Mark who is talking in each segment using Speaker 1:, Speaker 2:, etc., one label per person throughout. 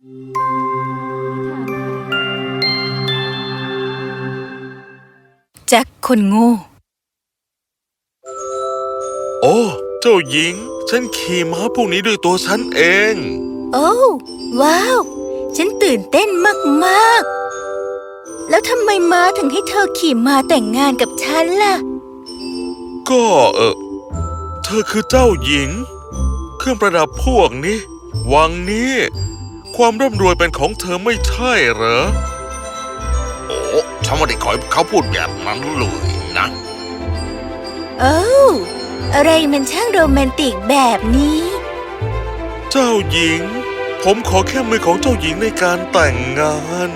Speaker 1: แจ็คคนโง่
Speaker 2: โอ้ เจ้าหญิง ฉันขี่ม้าพวกนี้ด้วยตัวฉันเอง
Speaker 1: โอ้ว้าว ฉันตื่นเต้นมากๆ แล้วทำไมม้าถึงให้เธอขี่ม้าแต่งงานกับฉันล่ะ
Speaker 2: ก็เออเธอคือเจ้าหญิง เครื่องประดับพวกนี้ วังนี้ ความร่ำรวยเป็นของเธอไม่ใช่เหรอ
Speaker 3: โอ้ฉันไม่ได้ขอให้เขาพูดแบบนั้นเลยนะ
Speaker 1: โอ้อะไรมันช่างโรแมนติกแบบนี้
Speaker 2: เจ้าหญิง ผมขอแค่มือของเจ้าหญิงในการแต่งงาน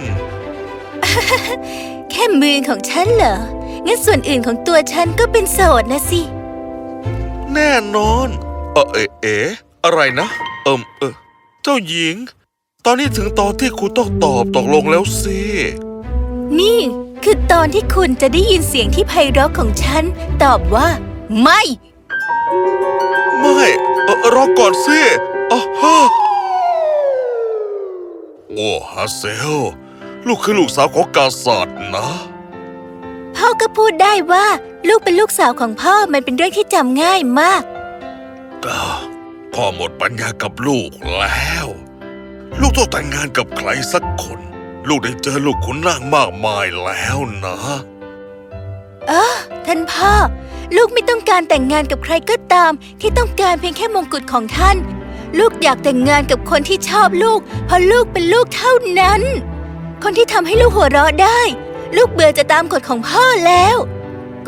Speaker 1: แค่มือของฉันเหรอ งั้นส่วนอื่นของตัวฉันก็เป็นโสดนะสิ
Speaker 2: แน่นอน เออเอะเอ๋อะไรนะ เอิมเออเจ้าหญิง ตอนนี้ถึงตอนที่คุณต้องตอบตกลงแล้วสิ
Speaker 1: นี่คือตอนที่คุณจะได้ยินเสียงที่ไพเราะของฉัน ตอบว่า ไม่
Speaker 2: ไม่เออรอก่อนสิอ๋อฮะโอ้ฮาเซล ลูกคือลูกสาวของกาษัตริย์นะ
Speaker 1: พ่อก็พูดได้ว่า ลูกเป็นลูกสาวของพ่อมันเป็นเรื่องที่จำง่ายมาก
Speaker 2: อ่าพ่อหมดปัญญากับลูกแล้ว ลูกต้องแต่งงานกับใครสักคน ลูกได้เจอลูกขุนนางมากมายแล้วนะ
Speaker 1: เออท่านพ่อ ลูกไม่ต้องการแต่งงานกับใครก็ตาม ที่ต้องการเพียงแค่มงกุฎของท่าน ลูกอยากแต่งงานกับคนที่ชอบลูก เพราะลูกเป็นลูกเท่านั้น คนที่ทำให้ลูกหัวเราะได้ ลูกเบื่อจะตามกฎของพ่อแล้ว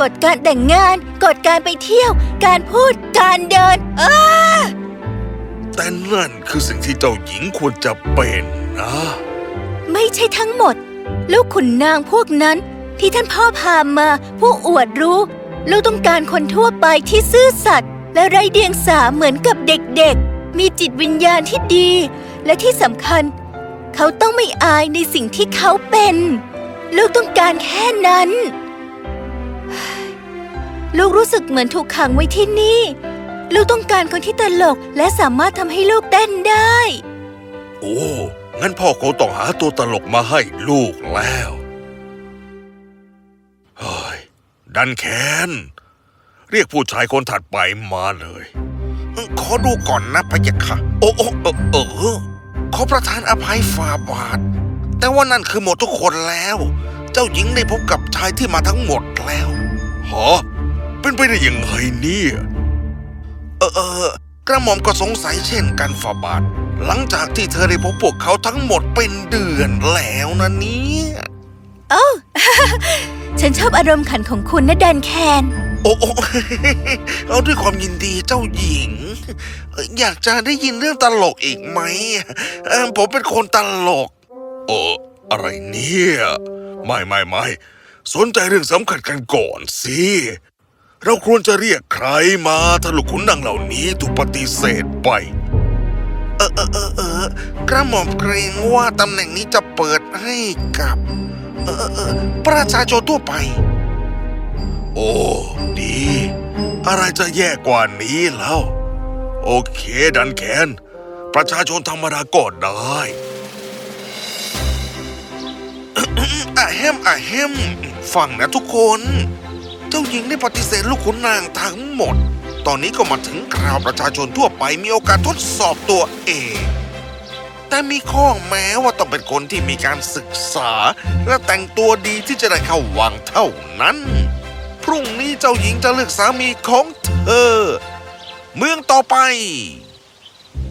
Speaker 1: กฎการแต่งงานกฎการไปเที่ยว การพูดการเดิน เออ
Speaker 2: แต่นั่นคือสิ่งที่เจ้าหญิงควรจะเป็นนะ
Speaker 1: ไม่ใช่ทั้งหมด ลูกขุนนางพวกนั้นที่ท่านพ่อพามาผู้อวดรู้ ลูกต้องการคนทั่วไปที่ซื่อสัตย์และไร้เดียงสาเหมือนกับเด็กๆ มีจิตวิญญาณที่ดี และที่สำคัญ เขาต้องไม่อายในสิ่งที่เขาเป็น ลูกต้องการแค่นั้น ลูกรู้สึกเหมือนถูกขังไว้ที่นี่ ลูกต้องการคนที่ตลกและสามารถทำให้ลูกเต้นได้
Speaker 2: โอ้ งั้นพ่อคงต้องหาตัวตลกมาให้ลูกแล้วเฮ้ยดันแคนเรียกผู้ชายคนถัดไปมาเลย
Speaker 3: ขอดูก่อนนะพะยะค่ะ
Speaker 2: โอ้โอ้เออเออ
Speaker 3: ขอประทานอภัยฝ่าบาท แต่ว่านั่นคือหมดทุกคนแล้ว เจ้าหญิงได้พบกับชายที่มาทั้งหมดแล้ว
Speaker 2: ฮะเป็นไปได้ยังไงเนี่ย
Speaker 3: เออเออกระหม่อมก็สงสัยเช่นกันฝ่าบาท หลังจากที่เธอได้พบพวกเขาทั้งหมดเป็นเดือนแล้วนะเนี่ย
Speaker 1: โอ้ฉันชอบอารมณ์ขันของคุณนะแดนแคน
Speaker 3: โอ้โอ้เอาด้วยความยินดีเจ้าหญิงเอ่ออยากจะได้ยินเรื่องตลกอีกไหมเอ่อผมเป็นคนตลก
Speaker 2: เอออะไรเนี่ย ไม่ไม่ไม่สนใจเรื่องสำคัญกันก่อนสิ เราควรจะเรียกใครมาถ้าลูกขุนนางเหล่านี้ถูกปฏิเสธไป
Speaker 3: เออเออเออเออกระหม่อมเกรงว่าตำแหน่งนี้จะเปิดให้กับ เออเออเออประชาชนทั่วไป
Speaker 2: โอ้ดี อะไรจะแย่กว่านี้แล้ว โอเคดันแคนประชาชนธรรมดาก็ได้
Speaker 3: อะแฮมอะแฮมฟังนะทุกคน จ้าหญิงได้ปฏิเสธลูกขุนนางทั้งหมด ตอนนี้ก็มาถึงคราวประชาชนทั่วไปมีโอกาสทดสอบตัวเอง แต่มีข้อแม้ว่าต้องเป็นคนที่มีการศึกษา และแต่งตัวดีที่จะได้เข้าวังเท่านั้น พรุ่งนี้เจ้าหญิงจะเลือกสามีของเธอ เมืองต่อไป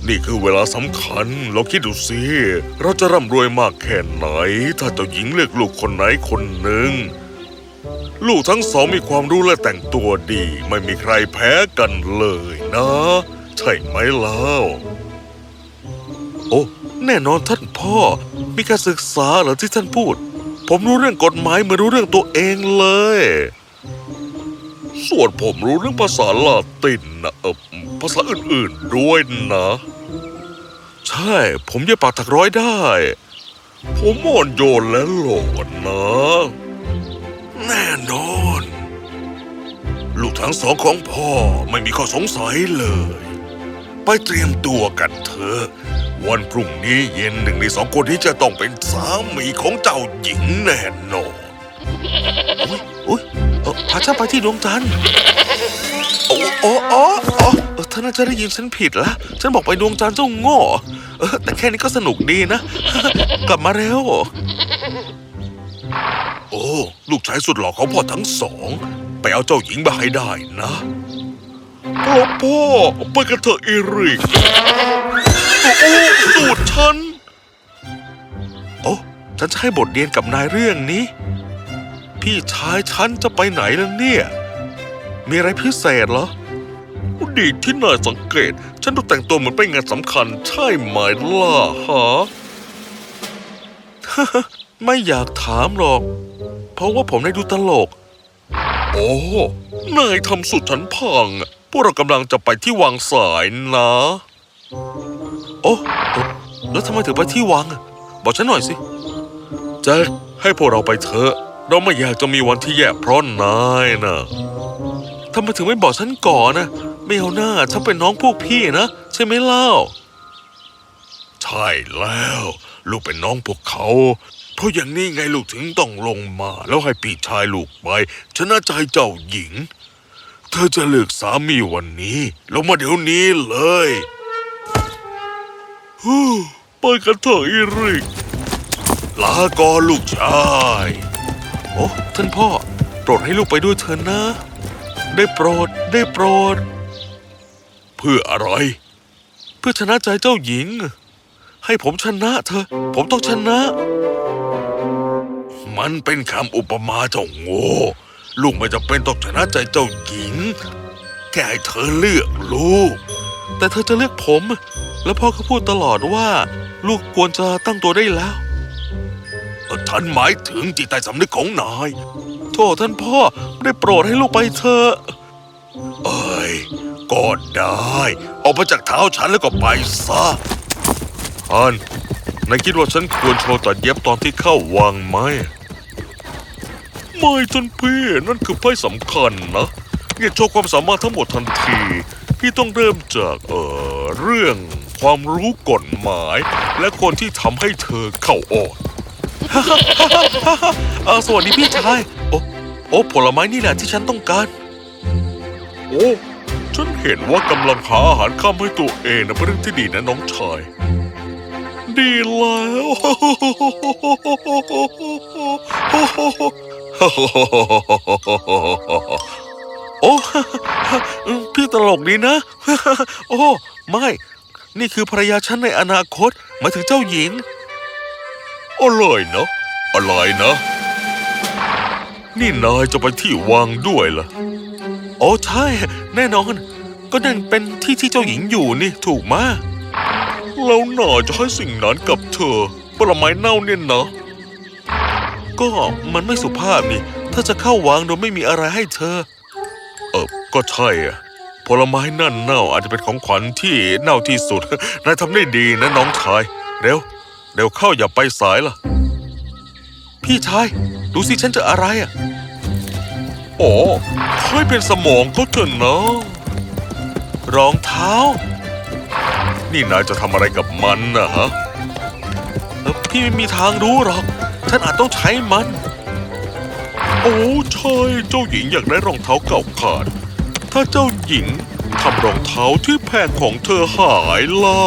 Speaker 2: นี่คือเวลาสำคัญ เราคิดดูสิ เราจะร่ำรวยมากแค่ไหน ถ้าเจ้าหญิงเลือกลูกคนไหนคนหนึ่ง ลูกทั้งสองมีความรู้และแต่งตัวดี ไม่มีใครแพ้กันเลยนะ ใช่ไหมเล่าโอ้แน่นอนท่านพ่อ มีการศึกษาเหรอที่ท่านพูด ผมรู้เรื่องกฎหมายเหมือนรู้เรื่องตัวเองเลย ส่วนผมรู้เรื่องภาษาลาตินนะเออภาษาอื่นๆด้วยนะ ใช่ ผมเย็บปากถักร้อยได้ ผมอ่อนโยนและโหลดนะ แน่นอน ลูกทั้งสองของพ่อไม่มีข้อสงสัยเลย ไปเตรียมตัวกันเถอะวันพรุ่งนี้เย็นหนึ่งในสองคนนี้จะต้องเป็นสามีของเจ้าหญิงแน่นอน
Speaker 3: อุ้ยเออพาฉันไปที่ดวงจันทร์โอ้โอ้โอ้โอ้เออเธอน่าจะได้ยินฉันผิดละฉันบอกไปดวงจันทร์เจ้าโง่เออแต่แค่นี้ก็สนุกดีนะ กลับมาเร็ว
Speaker 2: โอ้ ลูกชายสุดหล่อของพ่อทั้งสอง ไปเอาเจ้าหญิงมาให้ได้นะพ่อพ่อ ไปกันเถอะเอริก โอ้สูตรฉัน
Speaker 3: โอ้ ฉันจะให้บทเรียนกับนายเรื่องนี้ พี่ชายฉันจะไปไหนล่ะเนี่ย มีอะไรพิเศษเหรอ
Speaker 2: ดีที่นายสังเกต ฉันดูแต่งตัวเหมือนไปงานสำคัญใช่ไหมล่ะฮะ
Speaker 3: ไม่อยากถามหรอก เพราะว่าผมได้ดูตลก
Speaker 2: โอ้นายทำสุดฉันพังอะพวกเรากำลังจะไปที่วังสายนะ
Speaker 3: โอ้เอ้าแล้วทำไมถึงไปที่วังอะบอกฉันหน่อยสิ
Speaker 2: แจ็ค ให้พวกเราไปเถอะ เราไม่อยากจะมีวันที่แย่เพราะนายนะ
Speaker 3: ทำไมถึงไม่บอกฉันก่อนนะไม่เอาหน้าฉันเป็นน้องพวกพี่นะ ใช่ไหมเล่า
Speaker 2: ใช่แล้ว ลูกเป็นน้องพวกเขา เพราะอย่างนี้ไงลูกถึงต้องลงมาแล้วให้พี่ชายลูกไปชนะใจเจ้าหญิง เธอจะเลือกสามีวันนี้ลงมาเดี๋ยวนี้เลยฮู้ไปกันเถอะอีริกลาก่อนลูกชาย
Speaker 3: โอ้ท่านพ่อโปรดให้ลูกไปด้วยเถินนะ ได้โปรดได้โปรด
Speaker 2: เพื่ออะไร
Speaker 3: เพื่อชนะใจเจ้าหญิง ให้ผมชนะเธอ ผมต้องชนะ
Speaker 2: มันเป็นคำอุปมาเจ้าโง่ลูกไม่จำเป็นต้องชนะใจเจ้าหญิง แค่ให้เธอเลือกลูก
Speaker 3: แต่เธอจะเลือกผม แล้วพ่อก็พูดตลอดว่า ลูกควรจะตั้งตัวได้แล้ว
Speaker 2: เอ่อฉันหมายถึงจิตใต้สำนึกของนาย
Speaker 3: โทษท่านพ่อได้โปรดให้ลูกไปเถอะ
Speaker 2: เอ้ยก็ได้ ออกมาจากเท้าฉันแล้วก็ไปซะ อันนายคิดว่าฉันควรโชว์ตัดเย็บตอนที่เข้าวังไหม ไม่ท่านพี่ นั่นคือไพ่สำคัญนะอย่าโชว์ความสามารถทั้งหมดทันที พี่ต้องเริ่มจากเอ่อเรื่องความรู้กฎหมาย และคนที่ทำให้เธอเข้าออก
Speaker 3: เออสวัสดีพี่ชาย โอ้โอ้ผลไม้นี่แหละที่ฉันต้องการ
Speaker 2: โอ้ ฉันเห็นว่ากำลังหาอาหารข้ามให้ตัวเองนะเป็นเรื่องที่ดีนะน้องชาย ดีแล้ว
Speaker 3: โอ้พี่ตลกดีนะ โอ้ไม่ นี่คือภรรยาฉันในอนาคตหมายถึงเจ้าหญิง
Speaker 2: อะไรนะอะไรนะ นี่นายจะไปที่วังด้วยเหรอ
Speaker 3: โอ้ใช่ แน่นอน ก็นั่นเป็นที่ที่เจ้าหญิงอยู่นี่ถูกมา
Speaker 2: แล้วนายจะให้สิ่งนั้นกับเธอผลไม้เน่าเนี่ยนะ
Speaker 3: ก็มันไม่สุภาพนี่ ถ้าจะเข้าวังโดยไม่มีอะไรให้เธอ
Speaker 2: เออก็ใช่อะผลไม้นั่นเน่าอาจจะเป็นของขวัญที่เน่าที่สุดนายทำได้ดีนะน้องชาย เร็ว เร็วเข้าอย่าไปสายล่ะ
Speaker 3: พี่ชาย ดูสิฉันเจะอะไรอะ
Speaker 2: โอ้ค่อยเป็นสมองเขาเถอะนะ
Speaker 3: รองเท้า
Speaker 2: นี่นายจะทำอะไรกับมันนะฮะ
Speaker 3: พี่ไม่มีทางรู้หรอก ฉันอาจต้องใช้มัน
Speaker 2: โอ้ใช่เจ้าหญิงอยากได้รองเท้าเก่าขาด ถ้าเจ้าหญิงทำรองเท้าที่แพงของเธอหายล่ะ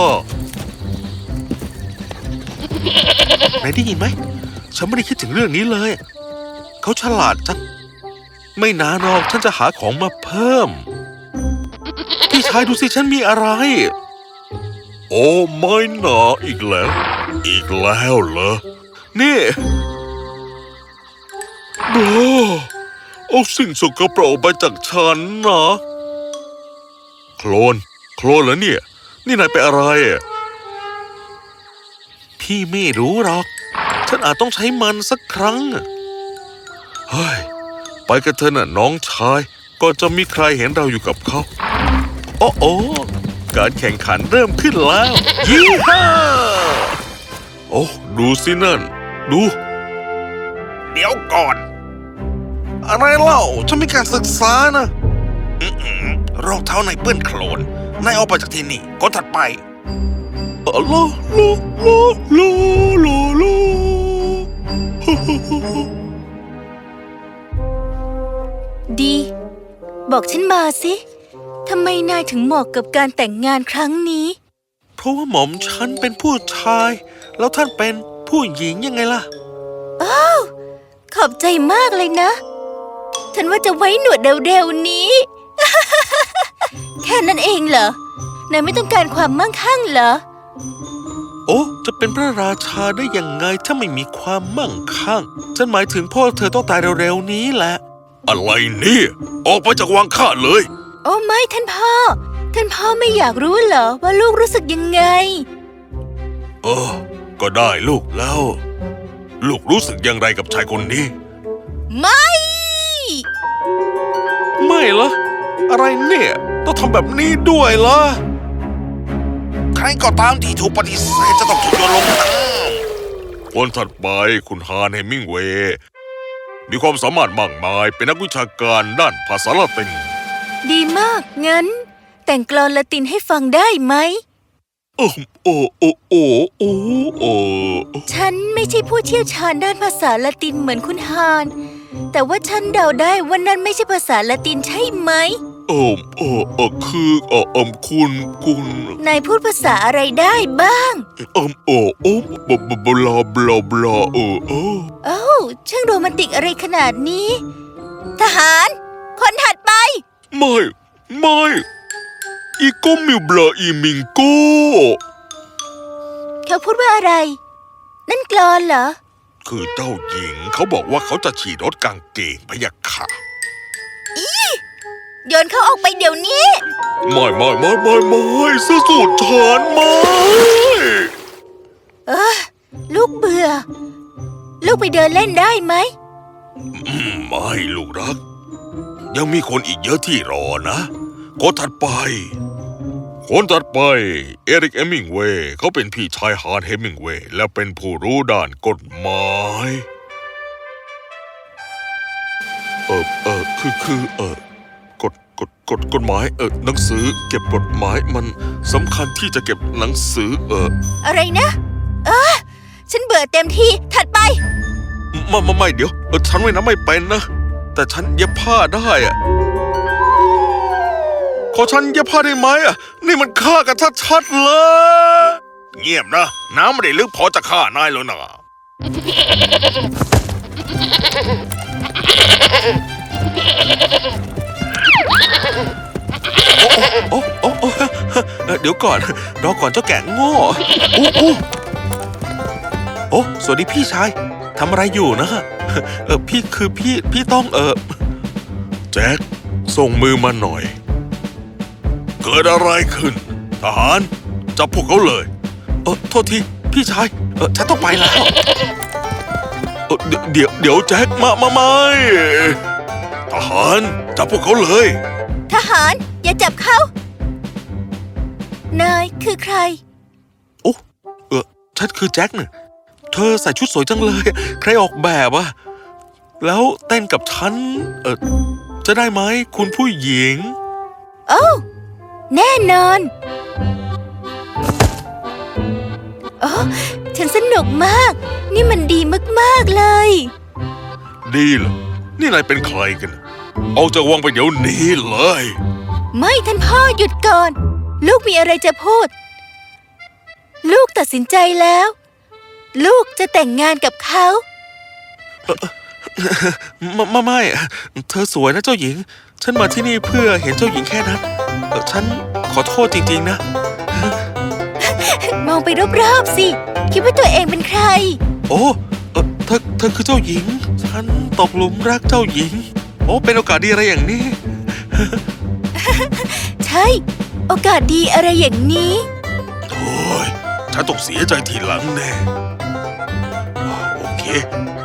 Speaker 3: ไหนได้ยินไหม ฉันไม่ได้คิดถึงเรื่องนี้เลย เขาฉลาดจัง ไม่นานหรอกฉันจะหาของมาเพิ่ม พี่ชายดูสิฉันมีอะไร
Speaker 2: โอ้ไม่หนาอีกแล้ว อีกแล้วเหรอ
Speaker 3: นี่
Speaker 2: โอ้เอาสิ่งสกปรกไปจากฉันนะ โคลน โคลนเหรอเนี่ย นี่นายเป็นอะไรอะ
Speaker 3: พี่ไม่รู้หรอก ฉันอาจต้องใช้มันสักครั้ง
Speaker 2: เฮ้ย ไปกันเถอะน่ะน้องชาย ก่อนจะมีใครเห็นเราอยู่กับเขา
Speaker 3: โอ้โอ
Speaker 2: การแข่งขันเริ่มขึ้นแล้วยี่ห้าโอ้ดูสินั่น ดู
Speaker 3: เดี๋ยวก่อน อะไรเล่าฉันมีการศึกษานะอื้อหือรองเท้าในเปื้อนโคลนนายออกไปจากที่นี่คนถัดไป
Speaker 2: ลาลาลาลาลาลา
Speaker 1: ดี บอกฉันมาสิ ทำไมนายถึงเหมาะกับการแต่งงานครั้งนี้
Speaker 3: เพราะว่าหม่อมฉันเป็นผู้ชาย แล้วท่านเป็นผู้หญิงยังไงล่ะ
Speaker 1: ขอบใจมากเลยนะ ฉันว่าจะไว้หนวดเร็วๆนี้ แค่นั้นเองเหรอนายไม่ต้องการความมั่งคั่งเหรอ
Speaker 3: โอ้ จะเป็นพระราชาได้ยังไงถ้าไม่มีความมั่งคั่ง ฉันหมายถึงพ่อเธอต้องตายเร็วๆนี้แหละ
Speaker 2: อะไรเนี่ย ออกไปจากวังข้าเลย
Speaker 1: โอ้ไม่ท่านพ่อ ท่านพ่อไม่อยากรู้เหรอว่าลูกรู้สึกยังไง
Speaker 2: เออ ก็ได้ลูกแล้ว ลูกรู้สึกอย่างไรกับชายคนนี้
Speaker 1: ไม่
Speaker 3: ไม่เหรอ อะไรเนี่ย ต้องทำแบบนี้ด้วยเหรอ ใครก็ตามที่ถูกปฏิเสธจะต้องถูกโยนลงน้ำ
Speaker 2: คนถัดไปคุณฮานเฮมิงเวย์มีความสามารถมากมายเป็นนักวิชาการด้านภาษาละติน
Speaker 1: ดีมาก งั้น แต่งกลอนละตินให้ฟังได้ไหม
Speaker 2: โอ้โอ้โอ้โอ้โอ้โอ้
Speaker 1: ฉันไม่ใช่ผู้เชี่ยวชาญด้านภาษาละตินเหมือนคุณฮาน แต่ว่าฉันเดาได้ว่านั่นไม่ใช่ภาษาละตินใช่ไหม
Speaker 2: โอ้โอ้เออคือเออเอมคุณคุณ
Speaker 1: นายพูดภาษาอะไรได้บ้าง
Speaker 2: เอมโอ้โอ้บลาบลาบลาบลาเออเออ
Speaker 1: เอ้าช่างโรแมนติกอะไรขนาดนี้ ทหาร คนถัดไป
Speaker 2: ไม่ ไม่ อีโกมิวบลาอีมิงโก
Speaker 1: เขาพูดว่าอะไร นั่นกลอนเหรอ
Speaker 2: คือเจ้าหญิงเขาบอกว่าเขาจะฉีดรถกางเกงพะยะค่ะ
Speaker 1: โยนเขาออกไปเดี๋ยวนี้
Speaker 2: ไม่ไม่ไม่ไม่ไม่สสุดฐานไม่
Speaker 1: เออลูกเบื่อ ลูกไปเดินเล่นได้ไหม
Speaker 2: อืมไม่ลูกรัก ยังมีคนอีกเยอะที่รอนะคนถัดไป คนถัดไป เอริกเอมิงเวย์เขาเป็นพี่ชายฮาร์ดเฮมิงเวย์และเป็นผู้รู้ด้านกฎหมาย เออเออคือคือเออกฎกฎกฎกฎหมายเออหนังสือเก็บกฎหมายมันสำคัญที่จะเก็บหนังสือเออ
Speaker 1: อะไรนะ เออ ฉันเบื่อเต็มที่ถัดไป
Speaker 3: ไม่ไม่ไม่เดี๋ยวเออฉันว่ายน้ำไม่เป็นนะ แต่ฉันเย็บผ้าได้อะขอฉันเย็บผ้าได้ไหมอะ นี่มันฆ่ากันชัดๆเลย
Speaker 2: เงียบนะ น้ำไม่ได้ลึกพอจะฆ่านายแล้วนะ
Speaker 3: โอ้โอ้โอ้เดี๋ยวก่อน รอก่อนเจ้าแก่โง่โอ้โอ้โอ้สวัสดีพี่ชาย ทำอะไรอยู่นะเออพี่คือพี่พี่ต้องเออ
Speaker 2: แจ็คส่งมือมาหน่อย เกิดอะไรขึ้น ทหารจับพวกเขาเลย
Speaker 3: เออโทษที พี่ชาย เออฉันต้องไปแล้วเออเดี๋ยวเดี๋ยวเดี๋ยวแจ็คมามาไม่
Speaker 2: ทหารจับพวกเขาเลย
Speaker 1: ทหารอย่าจับเขา นายคือใคร
Speaker 3: โอ้เออฉันคือแจ็คเนี่ย เธอใส่ชุดสวยจังเลย ใครออกแบบอะแล้วเต้นกับฉัน เออจะได้ไหมคุณผู้หญิง
Speaker 1: โอ้แน่นอน โอ้ฉันสนุกมาก นี่มันดีมาก ๆ เลย
Speaker 2: ดีเหรอ นี่นายเป็นใครกันออกจากวังไปเดี๋ยวนี้เลย
Speaker 1: ไม่ท่านพ่อหยุดก่อน ลูกมีอะไรจะพูด ลูกตัดสินใจแล้ว ลูกจะแต่งงานกับเขา
Speaker 3: ไม่ไม่ไม่เธอสวยนะเจ้าหญิง ฉันมาที่นี่เพื่อเห็นเจ้าหญิงแค่นั้นเออฉันขอโทษจริง ๆ นะ
Speaker 1: มองไปรอบๆสิ คิดว่าตัวเองเป็นใคร
Speaker 3: โอ้เออเธอเธอคือเจ้าหญิง ฉันตกหลุมรักเจ้าหญิง โอ้เป็นโอกาสดีอะไรอย่างนี้
Speaker 1: ใช่ โอกาสดีอะไรอย่างนี้
Speaker 2: โอ้ยฉันต้องเสียใจทีหลังแน่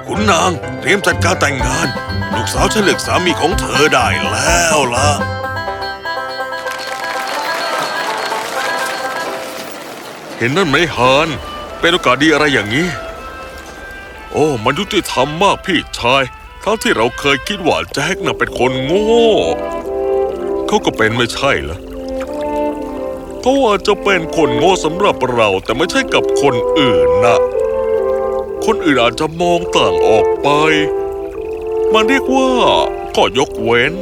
Speaker 2: คุณนางเตรียมจัดการแต่งงาน ลูกสาวฉันเลือกสามีของเธอได้แล้วล่ะเห็นนั่นไหมฮานเป็นโอกาสดีอะไรอย่างนี้ โอ้มันยุติธรรมมากพี่ชายทั้งที่เราเคยคิดว่าแจ็คน่ะเป็นคนโง่เขาก็เป็นไม่ใช่เหรอเขาอาจจะเป็นคนโง่สำหรับเราแต่ไม่ใช่กับคนอื่นนะ คนอื่นอาจจะมองต่างออกไป มันเรียกว่าข้อยกเว้น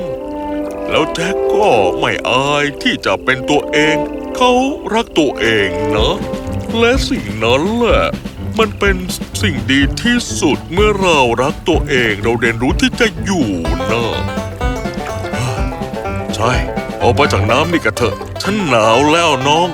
Speaker 2: แล้วแจ็คก็ไม่อายที่จะเป็นตัวเอง เขารักตัวเองนะ และสิ่งนั้นแหละมันเป็นสิ่งดีที่สุดเมื่อเรารักตัวเองเราเรียนรู้ที่จะอยู่นะใช่ ออกไปจากน้ำนี่กันเถอะฉันหนาวแล้วน้อง